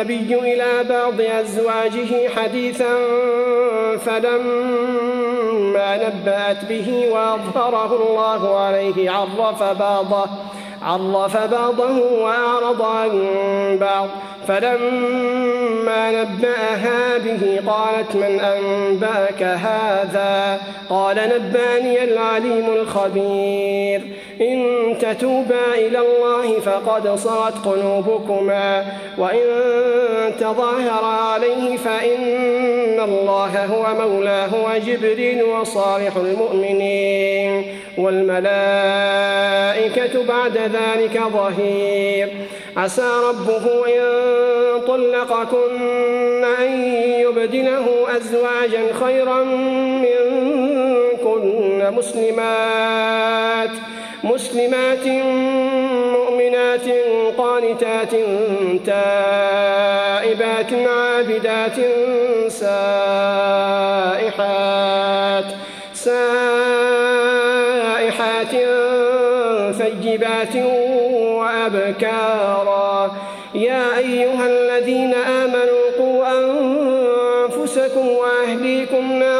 النبي إلى بعض أزواجه حديثا فلما نبأت به وأظهره الله عليه عرف بعضه عرف بعضه وأعرض عن بعض. فلما نبأها به قالت من أنبأك هذا؟ قال نبأني العليم الخبير. إن تتوبا إلى الله فقد صغت قلوبكما. وإن تظاهر عليه فإن الله هو مولاه وجبريل وصالح المؤمنين. والملائكة بعد ذلك ظهير. عسى ربه إن طلقكن أن يبدله أزواجا خيرا منكن مسلمات مسلمات مؤمنات قانتات تائبات عابدات سائحات. ثيبات وأبكارا. يا أيها الذين آمنوا قوا أنفسكم وأهليكم نارا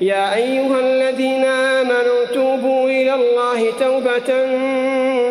يا أيها الذين آمنوا توبوا إلى الله توبة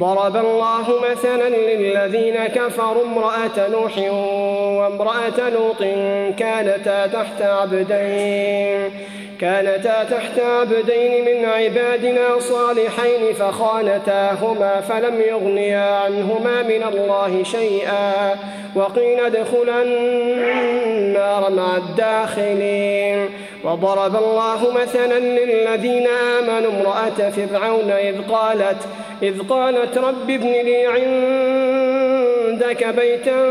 ضرب الله مثلا للذين كفروا امرأة نوح وامرأة لوط كانتا تحت عبدين كانتا تحت عبدين من عبادنا صالحين فخانتاهما فلم يغنيا عنهما من الله شيئا وقيل ادخلا النار مع الداخلين. وضرب الله مثلا للذين آمنوا امرأة فرعون إذ قالت إذ قالت رب ابن لي عندك بيتا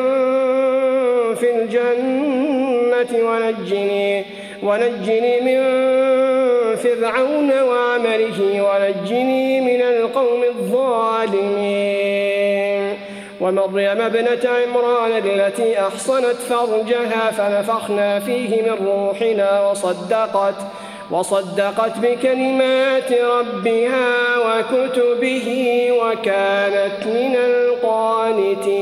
في الجنة ونجني ونجني من فرعون وعمله ونجني من القوم الظالمين. ومريم ابنة عمران التي أحصنت فرجها فنفخنا فيه من روحنا وصدقت وصدقت بكلمات ربها كتبه وكانت من القانتين.